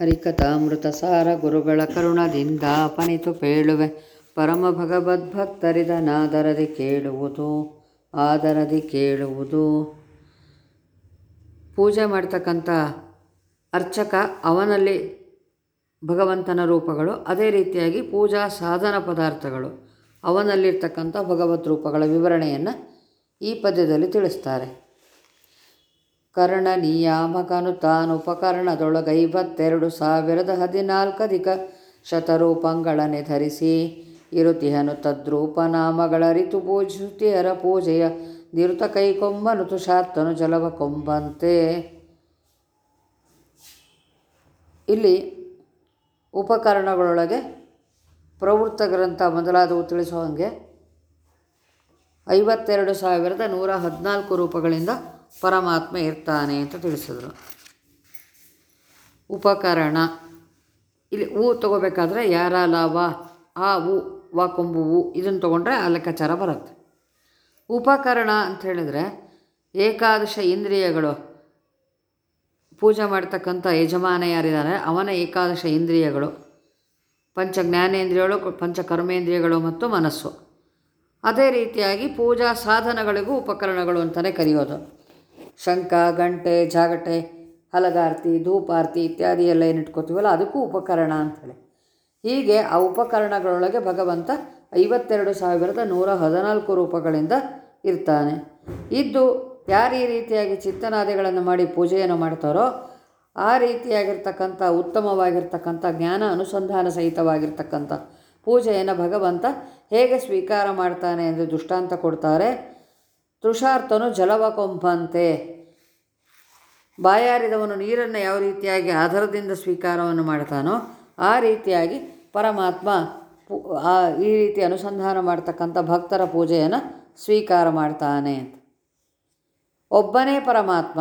ಹರಿಕಥಾಮೃತ ಸಾರ ಗುರುಗಳ ಕರುಣದಿಂದ ಅಪನಿತು ಪೇಳುವೆ. ಪರಮ ಭಗವದ್ಭಕ್ತರಿದನಾದರದಿ ಕೇಳುವುದು, ಆದರದಿ ಕೇಳುವುದು. ಪೂಜೆ ಮಾಡ್ತಕ್ಕಂಥ ಅರ್ಚಕ ಅವನಲ್ಲಿ ಭಗವಂತನ ರೂಪಗಳು, ಅದೇ ರೀತಿಯಾಗಿ ಪೂಜಾ ಸಾಧನ ಪದಾರ್ಥಗಳು ಅವನಲ್ಲಿರ್ತಕ್ಕಂಥ ಭಗವತ್ ರೂಪಗಳ ವಿವರಣೆಯನ್ನು ಈ ಪದ್ಯದಲ್ಲಿ ತಿಳಿಸ್ತಾರೆ. ಕರ್ಣ ನಿಯಾಮಕನು ತಾನುಪಕರಣದೊಳಗೈವತ್ತೆರಡು ಸಾವಿರದ ಹದಿನಾಲ್ಕಧಿಕ ಶತರೂಪಂಗಳನೆ ಧರಿಸಿ, ಇರುತಿಹನು ತದ್ರೂಪನಾಮಗಳ ರಿತು ಪೂಜಿಸುತ್ತಿಯರ ಪೂಜೆಯ ನಿರುತ ಕೈಕೊಂಬನು ತುಷಾರ್ತನು ಜಲವ ಕೊಂಬಂತೆ. ಇಲ್ಲಿ ಉಪಕರಣಗಳೊಳಗೆ ಪ್ರವೃತ್ತ ಗ್ರಂಥ ಮೊದಲಾದವು ತಿಳಿಸೋ ಹಾಗೆ ಐವತ್ತೆರಡು ಸಾವಿರದ ನೂರ ಹದಿನಾಲ್ಕು ರೂಪಗಳಿಂದ ಪರಮಾತ್ಮ ಇರ್ತಾನೆ ಅಂತ ತಿಳಿಸಿದ್ರು. ಉಪಕರಣ. ಇಲ್ಲಿ ಹೂ ತಗೋಬೇಕಾದ್ರೆ ಯಾರ ಲಾವ, ಆ ಹೂ ವಾ ಕೊಂಬು ಹೂ ಇದನ್ನು ತೊಗೊಂಡ್ರೆ ಆ ಲೆಕ್ಕಾಚಾರ ಬರುತ್ತೆ. ಉಪಕರಣ ಅಂತ ಹೇಳಿದರೆ ಏಕಾದಶ ಇಂದ್ರಿಯಗಳು. ಪೂಜೆ ಮಾಡ್ತಕ್ಕಂಥ ಯಜಮಾನ ಯಾರಿದ್ದಾರೆ, ಅವನ ಏಕಾದಶ ಇಂದ್ರಿಯಗಳು. ಪಂಚ ಜ್ಞಾನೇಂದ್ರಿಯಗಳು, ಪಂಚ ಕರ್ಮೇಂದ್ರಿಯಗಳು ಮತ್ತು ಮನಸ್ಸು. ಅದೇ ರೀತಿಯಾಗಿ ಪೂಜಾ ಸಾಧನಗಳಿಗೂ ಉಪಕರಣಗಳು ಅಂತಲೇ ಕರೆಯೋದು. ಶಂಖ, ಗಂಟೆ, ಜಾಗಟೆ, ಹಲಗಾರ್ತಿ, ಧೂಪಾರ್ತಿ ಇತ್ಯಾದಿ ಎಲ್ಲ ಏನು ಇಟ್ಕೋತೀವಲ್ಲ, ಅದಕ್ಕೂ ಉಪಕರಣ ಅಂಥೇಳಿ ಹೀಗೆ ಆ ಉಪಕರಣಗಳೊಳಗೆ ಭಗವಂತ ಐವತ್ತೆರಡು ಸಾವಿರದ ನೂರ ಹದಿನಾಲ್ಕು ರೂಪಗಳಿಂದ ಇರ್ತಾನೆ. ಇದ್ದು ಯಾರು ಈ ರೀತಿಯಾಗಿ ಚಿತ್ತನಾದಿಗಳನ್ನು ಮಾಡಿ ಪೂಜೆಯನ್ನು ಮಾಡ್ತಾರೋ, ಆ ರೀತಿಯಾಗಿರ್ತಕ್ಕಂಥ, ಉತ್ತಮವಾಗಿರ್ತಕ್ಕಂಥ, ಜ್ಞಾನ ಅನುಸಂಧಾನ ಸಹಿತವಾಗಿರ್ತಕ್ಕಂಥ ಪೂಜೆಯನ್ನು ಭಗವಂತ ಹೇಗೆ ಸ್ವೀಕಾರ ಮಾಡ್ತಾನೆ ಎಂದು ದೃಷ್ಟಾಂತ ಕೊಡ್ತಾರೆ. ತುಷಾರ್ತನು ಜಲವ ಕೊಂಪಂತೆ ಬಾಯಾರಿದವನು ನೀರನ್ನು ಯಾವ ರೀತಿಯಾಗಿ ಆಧಾರದಿಂದ ಸ್ವೀಕಾರವನ್ನು ಮಾಡ್ತಾನೋ ಆ ರೀತಿಯಾಗಿ ಪರಮಾತ್ಮ ಈ ರೀತಿ ಅನುಸಂಧಾನ ಮಾಡ್ತಕ್ಕಂಥ ಭಕ್ತರ ಪೂಜೆಯನ್ನು ಸ್ವೀಕಾರ ಮಾಡ್ತಾನೆ ಅಂತ. ಒಬ್ಬನೇ ಪರಮಾತ್ಮ,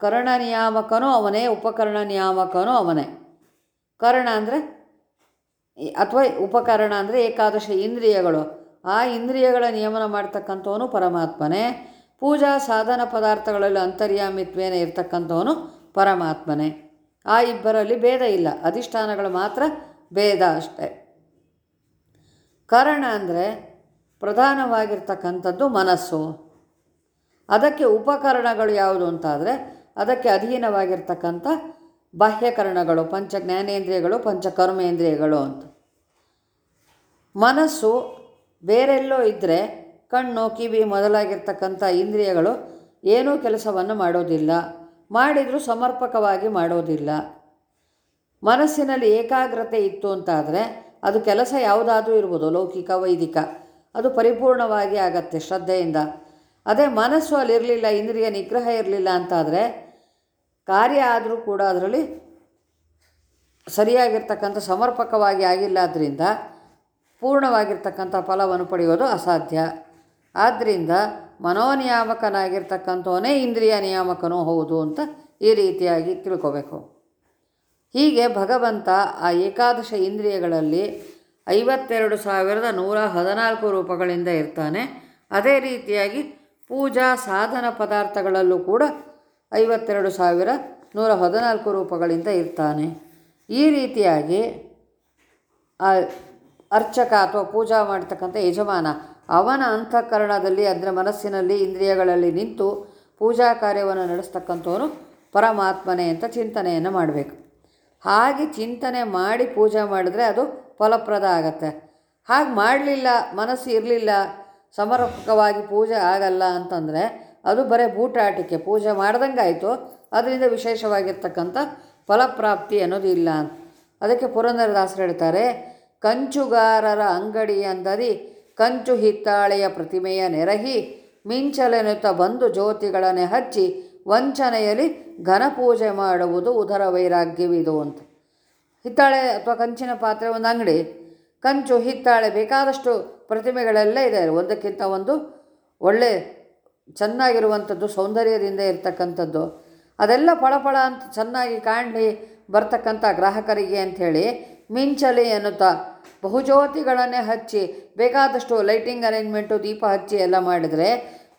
ಕರ್ಣ ನಿಯಾಮಕನೂ ಅವನೇ, ಉಪಕರಣ ನಿಯಾಮಕನೂ ಅವನೇ. ಕರ್ಣ ಅಂದರೆ ಅಥವಾ ಉಪಕರಣ ಅಂದರೆ ಏಕಾದಶ ಇಂದ್ರಿಯಗಳು. ಆ ಇಂದ್ರಿಯಗಳ ನಿಯಮನ ಮಾಡ್ತಕ್ಕಂಥವನು ಪರಮಾತ್ಮನೇ. ಪೂಜಾ ಸಾಧನ ಪದಾರ್ಥಗಳಲ್ಲಿ ಅಂತರ್ಯಾಮಿತ್ವೇನ ಇರ್ತಕ್ಕಂಥವನು ಪರಮಾತ್ಮನೇ. ಆ ಇಬ್ಬರಲ್ಲಿ ಭೇದ ಇಲ್ಲ. ಅಧಿಷ್ಠಾನಗಳು ಮಾತ್ರ ಭೇದ ಅಷ್ಟೆ. ಕಾರಣ ಅಂದರೆ ಪ್ರಧಾನವಾಗಿರ್ತಕ್ಕಂಥದ್ದು ಮನಸ್ಸು. ಅದಕ್ಕೆ ಉಪಕರಣಗಳು ಯಾವುದು ಅಂತಾದರೆ ಅದಕ್ಕೆ ಅಧೀನವಾಗಿರ್ತಕ್ಕಂಥ ಬಾಹ್ಯಕರಣಗಳು ಪಂಚ ಜ್ಞಾನೇಂದ್ರಿಯಗಳು ಪಂಚಕರ್ಮೇಂದ್ರಿಯಗಳು ಅಂತ. ಮನಸ್ಸು ಬೇರೆಲ್ಲೋ ಇದ್ದರೆ ಕಣ್ಣು, ಕಿವಿ ಮೊದಲಾಗಿರ್ತಕ್ಕಂಥ ಇಂದ್ರಿಯಗಳು ಏನೂ ಕೆಲಸವನ್ನು ಮಾಡೋದಿಲ್ಲ. ಮಾಡಿದರೂ ಸಮರ್ಪಕವಾಗಿ ಮಾಡೋದಿಲ್ಲ. ಮನಸ್ಸಿನಲ್ಲಿ ಏಕಾಗ್ರತೆ ಇತ್ತು ಅಂತಾದರೆ ಅದು ಕೆಲಸ ಯಾವುದಾದ್ರೂ ಇರ್ಬೋದು, ಲೌಕಿಕ, ವೈದಿಕ. ಅದು ಪರಿಪೂರ್ಣವಾಗಿ ಆಗತ್ತೆ ಶ್ರದ್ಧೆಯಿಂದ. ಅದೇ ಮನಸ್ಸು ಅಲ್ಲಿರಲಿಲ್ಲ, ಇಂದ್ರಿಯ ನಿಗ್ರಹ ಇರಲಿಲ್ಲ ಅಂತಾದರೆ ಕಾರ್ಯ ಆದರೂ ಕೂಡ ಅದರಲ್ಲಿ ಸರಿಯಾಗಿರ್ತಕ್ಕಂಥ ಸಮರ್ಪಕವಾಗಿ ಆಗಿಲ್ಲ ಆದ್ದರಿಂದ ಪೂರ್ಣವಾಗಿರ್ತಕ್ಕಂಥ ಫಲವನ್ನು ಪಡೆಯೋದು ಅಸಾಧ್ಯ. ಆದ್ದರಿಂದ ಮನೋನಿಯಾಮಕನಾಗಿರ್ತಕ್ಕಂಥವನೇ ಇಂದ್ರಿಯ ನಿಯಾಮಕನೂ ಹೌದು ಅಂತ ಈ ರೀತಿಯಾಗಿ ತಿಳ್ಕೋಬೇಕು. ಹೀಗೆ ಭಗವಂತ ಆ ಏಕಾದಶ ಇಂದ್ರಿಯಗಳಲ್ಲಿ ಐವತ್ತೆರಡು ಸಾವಿರದ ನೂರ ಹದಿನಾಲ್ಕು ರೂಪಗಳಿಂದ ಇರ್ತಾನೆ. ಅದೇ ರೀತಿಯಾಗಿ ಪೂಜಾ ಸಾಧನ ಪದಾರ್ಥಗಳಲ್ಲೂ ಕೂಡ ಐವತ್ತೆರಡು ಸಾವಿರ ನೂರ ಹದಿನಾಲ್ಕು ರೂಪಗಳಿಂದ ಇರ್ತಾನೆ. ಈ ರೀತಿಯಾಗಿ ಆ ಅರ್ಚಕ ಅಥವಾ ಪೂಜಾ ಮಾಡ್ತಕ್ಕಂಥ ಯಜಮಾನ. ಅವನ ಅಂತಃಕರಣದಲ್ಲಿ, ಅದರ ಮನಸ್ಸಿನಲ್ಲಿ ಇಂದ್ರಿಯಗಳಲ್ಲಿ ನಿಂತು ಪೂಜಾ ಕಾರ್ಯವನ್ನು ನಡೆಸ್ತಕ್ಕಂಥವನು ಪರಮಾತ್ಮನೇ ಅಂತ ಚಿಂತನೆಯನ್ನು ಮಾಡಬೇಕು. ಹಾಗೆ ಚಿಂತನೆ ಮಾಡಿ ಪೂಜೆ ಮಾಡಿದ್ರೆ ಅದು ಫಲಪ್ರದ ಆಗತ್ತೆ. ಹಾಗೆ ಮಾಡಲಿಲ್ಲ, ಮನಸ್ಸು ಇರಲಿಲ್ಲ, ಸಮರ್ಪಕವಾಗಿ ಪೂಜೆ ಆಗಲ್ಲ ಅಂತಂದರೆ ಅದು ಬರೀ ಬೂಟಾಟಿಕೆ. ಪೂಜೆ ಮಾಡ್ದಂಗೆ ಆಯಿತು ಅದರಿಂದ ವಿಶೇಷವಾಗಿರ್ತಕ್ಕಂಥ ಫಲಪ್ರಾಪ್ತಿ ಅನ್ನೋದು ಇಲ್ಲ ಅಂತ. ಅದಕ್ಕೆ ಪುರಂದರದಾಸರು ಹೇಳ್ತಾರೆ ಕಂಚುಗಾರರ ಅಂಗಡಿ ಅಂದರಿ ಕಂಚು ಹಿತ್ತಾಳೆಯ ಪ್ರತಿಮೆಯ ನೆರಹಿ ಮಿಂಚಲೆನುತ್ತ ಬಂದು ಜ್ಯೋತಿಗಳನ್ನೇ ಹಚ್ಚಿ ವಂಚನೆಯಲ್ಲಿ ಘನಪೂಜೆ ಮಾಡುವುದು ಉದರ ವೈರಾಗ್ಯವಿದು ಅಂತ ಹಿತ್ತಾಳೆ ಅಥವಾ ಕಂಚಿನ ಪಾತ್ರೆ ಒಂದು ಅಂಗಡಿ. ಕಂಚು ಹಿತ್ತಾಳೆ ಬೇಕಾದಷ್ಟು ಪ್ರತಿಮೆಗಳೆಲ್ಲ ಇದೆ. ಒಂದಕ್ಕಿಂತ ಒಂದು ಒಳ್ಳೆ ಚೆನ್ನಾಗಿರುವಂಥದ್ದು, ಸೌಂದರ್ಯದಿಂದ ಇರ್ತಕ್ಕಂಥದ್ದು. ಅದೆಲ್ಲ ಫಳಫಳ ಅಂತ ಚೆನ್ನಾಗಿ ಕಾಣಲಿ ಬರ್ತಕ್ಕಂಥ ಗ್ರಾಹಕರಿಗೆ ಅಂಥೇಳಿ ಮಿಂಚಲಿ ಎನ್ನುತ್ತಾ ಬಹುಜ್ಯೋತಿಗಳನ್ನೇ ಹಚ್ಚಿ ಬೇಕಾದಷ್ಟು ಲೈಟಿಂಗ್ ಅರೇಂಜ್ಮೆಂಟು, ದೀಪ ಹಚ್ಚಿ ಎಲ್ಲ ಮಾಡಿದರೆ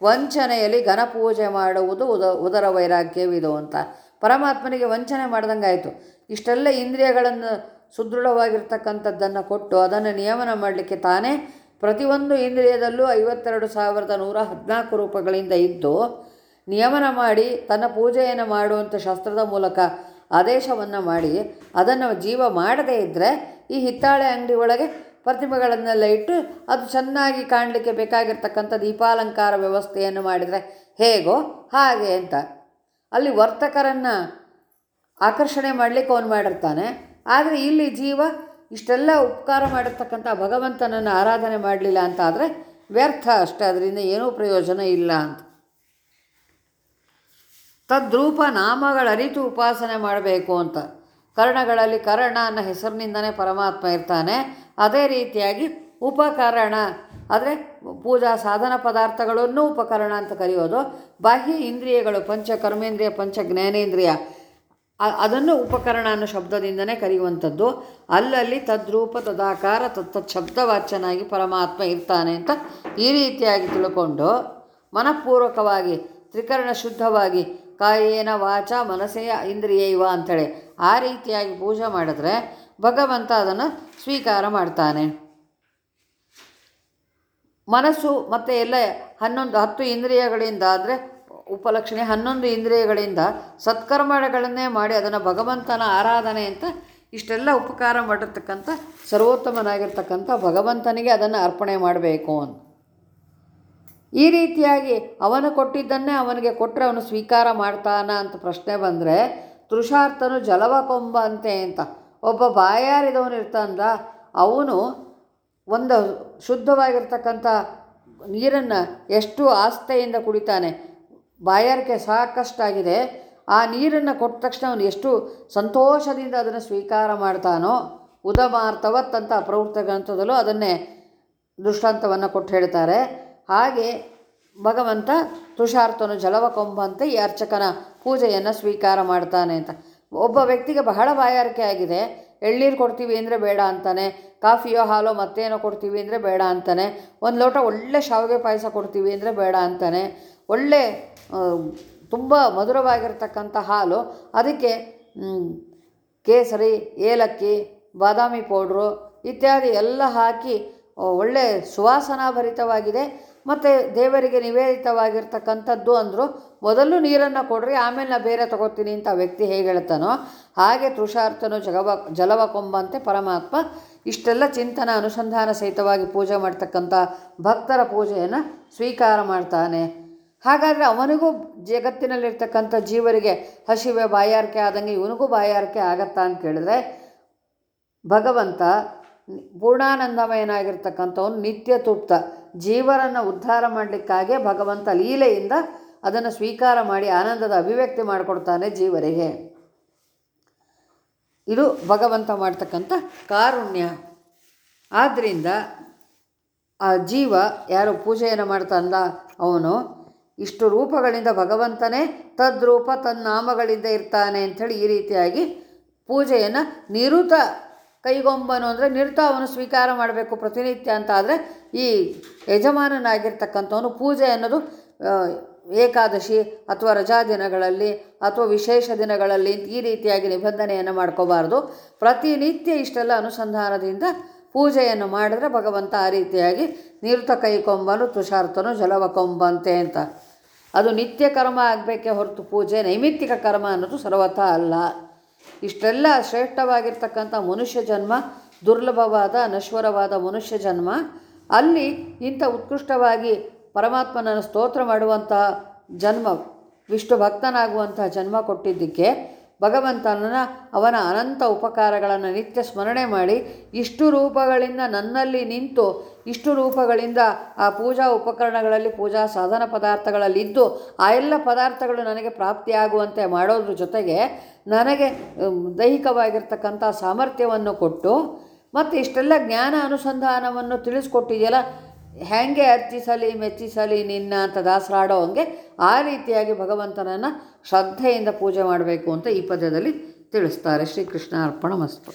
ವಂಚನೆಯಲ್ಲಿ ಘನಪೂಜೆ ಮಾಡುವುದು ಉದ, ಉದರ ವೈರಾಗ್ಯವಿದು ಅಂತ. ಪರಮಾತ್ಮನಿಗೆ ವಂಚನೆ ಮಾಡ್ದಂಗಾಯಿತು. ಇಷ್ಟೆಲ್ಲ ಇಂದ್ರಿಯಗಳನ್ನು ಸುದೃಢವಾಗಿರ್ತಕ್ಕಂಥದ್ದನ್ನು ಕೊಟ್ಟು ಅದನ್ನು ನಿಯಮನ ಮಾಡಲಿಕ್ಕೆ ತಾನೇ ಪ್ರತಿಯೊಂದು ಇಂದ್ರಿಯದಲ್ಲೂ ಐವತ್ತೆರಡು ಸಾವಿರದ ನೂರ ಹದಿನಾಲ್ಕು ರೂಪಗಳಿಂದ ಇದ್ದು ನಿಯಮನ ಮಾಡಿ ತನ್ನ ಪೂಜೆಯನ್ನು ಮಾಡುವಂಥ ಶಾಸ್ತ್ರದ ಮೂಲಕ ಆದೇಶವನ್ನು ಮಾಡಿ, ಅದನ್ನು ಜೀವ ಮಾಡದೇ ಇದ್ದರೆ ಈ ಹಿತ್ತಾಳೆ ಅಂಗಡಿ ಒಳಗೆ ಪ್ರತಿಮೆಗಳನ್ನೆಲ್ಲ ಇಟ್ಟು ಅದು ಚೆನ್ನಾಗಿ ಕಾಣಲಿಕ್ಕೆ ಬೇಕಾಗಿರ್ತಕ್ಕಂಥ ದೀಪಾಲಂಕಾರ ವ್ಯವಸ್ಥೆಯನ್ನು ಮಾಡಿದರೆ ಹೇಗೋ ಹಾಗೆ ಅಂತ. ಅಲ್ಲಿ ವರ್ತಕರನ್ನು ಆಕರ್ಷಣೆ ಮಾಡಲಿಕ್ಕೆ ಅವನು ಮಾಡಿರ್ತಾನೆ. ಆದರೆ ಇಲ್ಲಿ ಜೀವ ಇಷ್ಟೆಲ್ಲ ಉಪಕಾರ ಮಾಡಿರ್ತಕ್ಕಂಥ ಭಗವಂತನನ್ನು ಆರಾಧನೆ ಮಾಡಲಿಲ್ಲ ಅಂತಾದರೆ ವ್ಯರ್ಥ ಅಷ್ಟೇ. ಅದರಿಂದ ಏನೂ ಪ್ರಯೋಜನ ಇಲ್ಲ ಅಂತ. ತದ್ರೂಪ ನಾಮಗಳ ಅರಿತು ಉಪಾಸನೆ ಮಾಡಬೇಕು ಅಂತ. ಕರ್ಣಗಳಲ್ಲಿ ಕರ್ಣ ಅನ್ನೋ ಹೆಸರಿನಿಂದನೇ ಪರಮಾತ್ಮ ಇರ್ತಾನೆ. ಅದೇ ರೀತಿಯಾಗಿ ಉಪಕರಣ, ಆದರೆ ಪೂಜಾ ಸಾಧನ ಪದಾರ್ಥಗಳನ್ನು ಉಪಕರಣ ಅಂತ ಕರೆಯೋದು. ಬಾಹ್ಯ ಇಂದ್ರಿಯಗಳು, ಪಂಚ ಕರ್ಮೇಂದ್ರಿಯ, ಪಂಚ ಜ್ಞಾನೇಂದ್ರಿಯ ಅದನ್ನು ಉಪಕರಣ ಅನ್ನೋ ಶಬ್ದದಿಂದನೇ ಕರೆಯುವಂಥದ್ದು. ಅಲ್ಲಲ್ಲಿ ತದ್ರೂಪ, ತದಾಕಾರ ತತ್ ಶಬ್ದವಾಚನಾಗಿ ಪರಮಾತ್ಮ ಇರ್ತಾನೆ ಅಂತ ಈ ರೀತಿಯಾಗಿ ತಿಳ್ಕೊಂಡು ಮನಃಪೂರ್ವಕವಾಗಿ, ತ್ರಿಕರಣ ಶುದ್ಧವಾಗಿ ಕಾಯೇನ ವಾಚ ಮನಸ್ಸೆಯ ಇಂದ್ರಿಯೈವ ಅಂಥೇಳಿ. ಆ ರೀತಿಯಾಗಿ ಪೂಜೆ ಮಾಡಿದ್ರೆ ಭಗವಂತ ಅದನ್ನು ಸ್ವೀಕಾರ ಮಾಡ್ತಾನೆ. ಮನಸ್ಸು ಮತ್ತು ಎಲ್ಲ ಹನ್ನೊಂದು, ಹತ್ತು ಇಂದ್ರಿಯಗಳಿಂದ ಅಂದರೆ ಉಪಲಕ್ಷಣೆ ಹನ್ನೊಂದು ಇಂದ್ರಿಯಗಳಿಂದ ಸತ್ಕರ್ಮಗಳನ್ನೇ ಮಾಡಿ ಅದನ್ನು ಭಗವಂತನ ಆರಾಧನೆ ಅಂತ ಇಷ್ಟೆಲ್ಲ ಉಪಕಾರ ಮಾಡಿರ್ತಕ್ಕಂಥ ಸರ್ವೋತ್ತಮನಾಗಿರ್ತಕ್ಕಂಥ ಭಗವಂತನಿಗೆ ಅದನ್ನು ಅರ್ಪಣೆ ಮಾಡಬೇಕು ಅಂತ. ಈ ರೀತಿಯಾಗಿ ಅವನು ಕೊಟ್ಟಿದ್ದನ್ನೇ ಅವನಿಗೆ ಕೊಟ್ಟರೆ ಅವನು ಸ್ವೀಕಾರ ಮಾಡ್ತಾನ ಅಂತ ಪ್ರಶ್ನೆ ಬಂದರೆ, ತೃಷಾರ್ಥನು ಜಲವ ಕೊಂಬ ಅಂತೆ ಅಂತ. ಒಬ್ಬ ಬಾಯಾರಿದವನು ಇರ್ತಾನಲ್ಲ, ಅವನು ಒಂದು ಶುದ್ಧವಾಗಿರ್ತಕ್ಕಂಥ ನೀರನ್ನು ಎಷ್ಟು ಆಸ್ಥೆಯಿಂದ ಕುಡಿತಾನೆ? ಬಾಯಾರಿಕೆ ಸಾಕಷ್ಟಾಗಿದೆ. ಆ ನೀರನ್ನು ಕೊಟ್ಟ ತಕ್ಷಣ ಅವನು ಎಷ್ಟು ಸಂತೋಷದಿಂದ ಅದನ್ನು ಸ್ವೀಕಾರ ಮಾಡ್ತಾನೋ, ಉದಮಾರ್ಥವತ್ ಅಂತ ಪ್ರವೃತ್ತ ಗ್ರಂಥದಲ್ಲೂ ಅದನ್ನೇ ದೃಷ್ಟಾಂತವನ್ನು ಕೊಟ್ಟು ಹೇಳ್ತಾರೆ. ಹಾಗೆ ಭಗವಂತ ತುಷಾರ್ತನು ಜಲವ ಕೊಂಬಂತೆ ಈ ಅರ್ಚಕನ ಪೂಜೆಯನ್ನು ಸ್ವೀಕಾರ ಮಾಡ್ತಾನೆ ಅಂತ. ಒಬ್ಬ ವ್ಯಕ್ತಿಗೆ ಬಹಳ ಬಾಯಾರಿಕೆ ಆಗಿದೆ. ಎಳ್ನೀರು ಕೊಡ್ತೀವಿ ಅಂದರೆ ಬೇಡ ಅಂತಾನೆ, ಕಾಫಿಯೋ ಹಾಲೋ ಮತ್ತೇನೋ ಕೊಡ್ತೀವಿ ಅಂದರೆ ಬೇಡ ಅಂತಾನೆ, ಒಂದು ಲೋಟ ಒಳ್ಳೆ ಶಾವಿಗೆ ಪಾಯಸ ಕೊಡ್ತೀವಿ ಅಂದರೆ ಬೇಡ ಅಂತಾನೆ, ಒಳ್ಳೆ ತುಂಬ ಮಧುರವಾಗಿರ್ತಕ್ಕಂಥ ಹಾಲು, ಅದಕ್ಕೆ ಕೇಸರಿ, ಏಲಕ್ಕಿ, ಬಾದಾಮಿ ಪೌಡ್ರು ಇತ್ಯಾದಿ ಎಲ್ಲ ಹಾಕಿ, ಒಳ್ಳೆ ಸುವಾಸನಾಭರಿತವಾಗಿದೆ. ಮತ್ತು ದೇವರಿಗೆ ನಿವೇದಿತವಾಗಿರ್ತಕ್ಕಂಥದ್ದು ಅಂದರು, ಮೊದಲು ನೀರನ್ನು ಕೊಡ್ರಿ, ಆಮೇಲೆ ನಾ ಬೇರೆ ತಗೋತೀನಿ ಅಂತ ವ್ಯಕ್ತಿ ಹೇಗೆ ಹೇಳ್ತಾನೋ, ಹಾಗೆ ತೃಷಾರ್ಥನು ಜಗವ ಜಲವ ಕೊಂಬಂತೆ ಪರಮಾತ್ಮ ಇಷ್ಟೆಲ್ಲ ಚಿಂತನ, ಅನುಸಂಧಾನ ಸಹಿತವಾಗಿ ಪೂಜೆ ಮಾಡ್ತಕ್ಕಂಥ ಭಕ್ತರ ಪೂಜೆಯನ್ನು ಸ್ವೀಕಾರ ಮಾಡ್ತಾನೆ. ಹಾಗಾದರೆ ಅವನಿಗೂ ಜಗತ್ತಿನಲ್ಲಿರ್ತಕ್ಕಂಥ ಜೀವರಿಗೆ ಹಸಿವೆ, ಬಾಯಾರಿಕೆ ಆದಂಗೆ ಇವನಿಗೂ ಬಾಯಾರಿಕೆ ಆಗತ್ತಾ ಅಂತ ಕೇಳಿದ್ರೆ, ಭಗವಂತ ಪೂರ್ಣಾನಂದಮಯನಾಗಿರ್ತಕ್ಕಂಥವನು ನಿತ್ಯ ತೃಪ್ತ. ಜೀವರನ್ನು ಉದ್ಧಾರ ಮಾಡಲಿಕ್ಕಾಗೆ ಭಗವಂತ ಲೀಲೆಯಿಂದ ಅದನ್ನು ಸ್ವೀಕಾರ ಮಾಡಿ ಆನಂದದ ಅಭಿವ್ಯಕ್ತಿ ಮಾಡಿಕೊಡ್ತಾನೆ ಜೀವರಿಗೆ. ಇದು ಭಗವಂತ ಮಾಡ್ತಕ್ಕಂಥ ಕಾರುಣ್ಯ. ಆದ್ದರಿಂದ ಆ ಜೀವ ಯಾರು ಪೂಜೆಯನ್ನು ಮಾಡ್ತಾನಲ್ಲ ಅವನು, ಇಷ್ಟು ರೂಪಗಳಿಂದ ಭಗವಂತನೇ ತದ್ರೂಪ ತನ್ನಾಮಗಳಿಂದ ಇರ್ತಾನೆ ಅಂಥೇಳಿ ಈ ರೀತಿಯಾಗಿ ಪೂಜೆಯನ್ನು ನಿರುತ ಕೈಗೊಂಬನು ಅಂದರೆ ಅವನು ಸ್ವೀಕಾರ ಮಾಡಬೇಕು, ಪ್ರತಿನಿತ್ಯ ಅಂತ ಆದರೆ ಈ ಯಜಮಾನನಾಗಿರ್ತಕ್ಕಂಥವನು ಪೂಜೆ ಅನ್ನೋದು ಏಕಾದಶಿ ಅಥವಾ ರಜಾ ದಿನಗಳಲ್ಲಿ ಅಥವಾ ವಿಶೇಷ ದಿನಗಳಲ್ಲಿ ಈ ರೀತಿಯಾಗಿ ನಿಬಂಧನೆಯನ್ನು ಮಾಡ್ಕೋಬಾರ್ದು. ಪ್ರತಿನಿತ್ಯ ಇಷ್ಟೆಲ್ಲ ಅನುಸಂಧಾನದಿಂದ ಪೂಜೆಯನ್ನು ಮಾಡಿದರೆ ಭಗವಂತ ಆ ರೀತಿಯಾಗಿ ನಿರುತ ಕೈಕೊಂಬನು, ತುಷಾರ್ತನು ಜಲವ ಕೊಂಬಂತೆ ಅಂತ. ಅದು ನಿತ್ಯ ಕರ್ಮ ಆಗಬೇಕೇ ಹೊರತು ಪೂಜೆ, ನೈಮಿತ್ತಿಕ ಕರ್ಮ ಅನ್ನೋದು ಸರ್ವಥ ಅಲ್ಲ. ಇಷ್ಟೆಲ್ಲ ಶ್ರೇಷ್ಠವಾಗಿರ್ತಕ್ಕಂಥ ಮನುಷ್ಯ ಜನ್ಮ, ದುರ್ಲಭವಾದ, ನಶ್ವರವಾದ ಮನುಷ್ಯ ಜನ್ಮ, ಅಲ್ಲಿ ಇಂಥ ಉತ್ಕೃಷ್ಟವಾಗಿ ಪರಮಾತ್ಮನನ್ನು ಸ್ತೋತ್ರ ಮಾಡುವಂತಹ ಜನ್ಮ, ವಿಷ್ಣು ಭಕ್ತನಾಗುವಂತಹ ಜನ್ಮ ಕೊಟ್ಟಿದ್ದಕ್ಕೆ ಭಗವಂತನ ಅವನ ಅನಂತ ಉಪಕಾರಗಳನ್ನು ನಿತ್ಯ ಸ್ಮರಣೆ ಮಾಡಿ ಇಷ್ಟು ರೂಪಗಳಿಂದ ನನ್ನಲ್ಲಿ ನಿಂತು ಇಷ್ಟು ರೂಪಗಳಿಂದ ಆ ಪೂಜಾ ಉಪಕರಣಗಳಲ್ಲಿ, ಪೂಜಾ ಸಾಧನ ಪದಾರ್ಥಗಳಲ್ಲಿದ್ದು, ಆ ಎಲ್ಲ ಪದಾರ್ಥಗಳು ನನಗೆ ಪ್ರಾಪ್ತಿಯಾಗುವಂತೆ ಮಾಡೋದ್ರ ಜೊತೆಗೆ ನನಗೆ ದೈಹಿಕವಾಗಿರ್ತಕ್ಕಂಥ ಸಾಮರ್ಥ್ಯವನ್ನು ಕೊಟ್ಟು, ಮತ್ತು ಇಷ್ಟೆಲ್ಲ ಜ್ಞಾನ ಅನುಸಂಧಾನವನ್ನು ತಿಳಿಸ್ಕೊಟ್ಟಿದೆಯಲ್ಲ, ಹೇಗೆ ಅರ್ಚಿಸಲಿ, ಮೆಚ್ಚಿಸಲಿ, ನಿನ್ನ ಅಂತ ದಾಸರಾಡೋ ಹಂಗೆ ಆ ರೀತಿಯಾಗಿ ಭಗವಂತನನ್ನು ಶ್ರದ್ಧೆಯಿಂದ ಪೂಜೆ ಮಾಡಬೇಕು ಅಂತ ಈ ಪದ್ಯದಲ್ಲಿ ತಿಳಿಸ್ತಾರೆ. ಶ್ರೀಕೃಷ್ಣ ಅರ್ಪಣ ಮಸ್ತು.